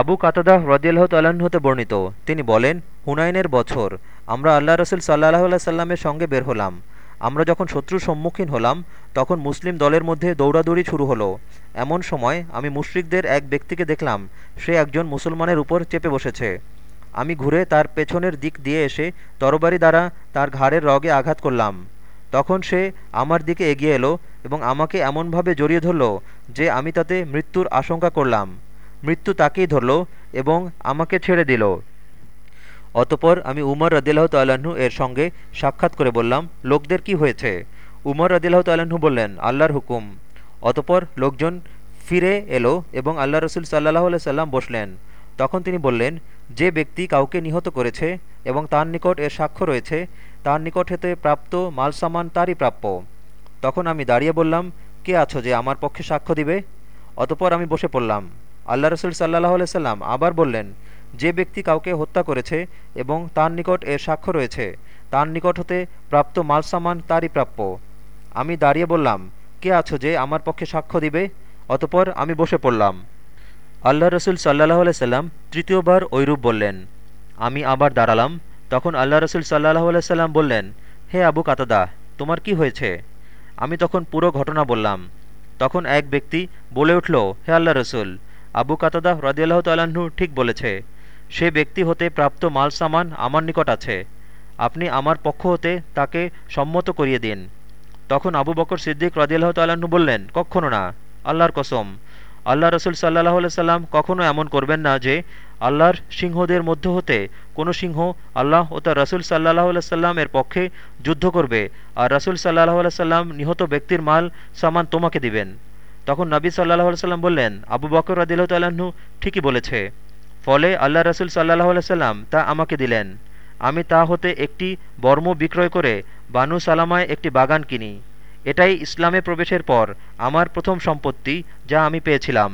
আবু কাতাদাহ রদিয়াল্লাহ তাল্লাহ্ন হতে বর্ণিত। তিনি বলেন, হুনাইনের বছর, আমরা আল্লাহ রসুল সাল্লাহ সাল্লামের সঙ্গে বের হলাম। আমরা যখন শত্রুর সম্মুখীন হলাম, তখন মুসলিম দলের মধ্যে দৌড়াদৌড়ি শুরু হলো। এমন সময় আমি মুশরিকদের এক ব্যক্তিকে দেখলাম, সে একজন মুসলমানের উপর চেপে বসেছে। আমি ঘুরে তার পেছনের দিক দিয়ে এসে তরবারি দ্বারা তার ঘাড়ের রগে আঘাত করলাম। তখন সে আমার দিকে এগিয়ে এলো এবং আমাকে এমনভাবে জড়িয়ে ধরল যে আমি তাতে মৃত্যুর আশঙ্কা করলাম। মৃত্যু তাকেই ধরল এবং আমাকে ছেড়ে দিল। অতপর আমি উমর রদিল্লাহ তাল্লাহ্ন এর সঙ্গে সাক্ষাৎ করে বললাম, লোকদের কি হয়েছে? উমর রদিল্লাহ তাল্লাহ্ন বললেন, আল্লাহর হুকুম। অতপর লোকজন ফিরে এলো এবং আল্লাহ রসুল সাল্লাহ সাল্লাম বসলেন। তখন তিনি বললেন, যে ব্যক্তি কাউকে নিহত করেছে এবং তার নিকট এর সাক্ষ্য রয়েছে, তার নিকট হতে প্রাপ্ত মালসামান তারই প্রাপ্য। তখন আমি দাঁড়িয়ে বললাম, কে আছো যে আমার পক্ষে সাক্ষ্য দিবে? অতপর আমি বসে পড়লাম। আল্লাহ রসুল সাল্লাহ সাল্লাম আবার বললেন, যে ব্যক্তি কাউকে হত্যা করেছে এবং তার নিকট এর সাক্ষ্য রয়েছে, তার নিকট হতে প্রাপ্ত মালসামান তারই প্রাপ্য। আমি দাঁড়িয়ে বললাম, কে আছো যে আমার পক্ষে সাক্ষ্য দিবে? অতপর আমি বসে পড়লাম। আল্লাহ রসুল সাল্লাহ সাল্লাম তৃতীয়বার ঐরূপ বললেন। আমি আবার দাঁড়ালাম, তখন আল্লাহ রসুল সাল্লাহ সাল্লাম বললেন, হে আবু কাতাদা, তোমার কি হয়েছে? আমি তখন পুরো ঘটনা বললাম। তখন এক ব্যক্তি বলে উঠল, হে আল্লাহ রসুল আবু কাতাদা রদিয়াল্লাহ তাল্লাহ্ন ঠিক বলেছে, সে ব্যক্তি হতে প্রাপ্ত মাল সামান আমার নিকট আছে। আপনি আমার পক্ষ হতে তাকে সম্মত করিয়ে দিন। তখন আবু বকর সিদ্দিক রদিয়াল্লাহ তাল্লাহ্ন বললেন, কখনো না, আল্লাহর কসম। আল্লাহ রসুল সাল্লাহ সাল্লাম কখনও এমন করবেন না যে, আল্লাহর সিংহদের মধ্য হতে কোনো সিংহ আল্লাহ ও তার রসুল সাল্লাহ সাল্লামের পক্ষে যুদ্ধ করবে, আর রসুল সাল্লাহ সাল্লাম নিহত ব্যক্তির মাল সামান তোমাকে দিবেন। তখন নবী সাল্লাহ সাল্লাম বললেন, আবু বকর রদিল্লাহ তাল্লাহ্ন ঠিকই বলেছে। ফলে আল্লাহ রসুল সাল্লাহ সাল্লাম তা আমাকে দিলেন। আমি তা হতে একটি বর্ম বিক্রয় করে বানু সালামায় একটি বাগান কিনি। এটাই ইসলামে প্রবেশের পর আমার প্রথম সম্পত্তি যা আমি পেয়েছিলাম।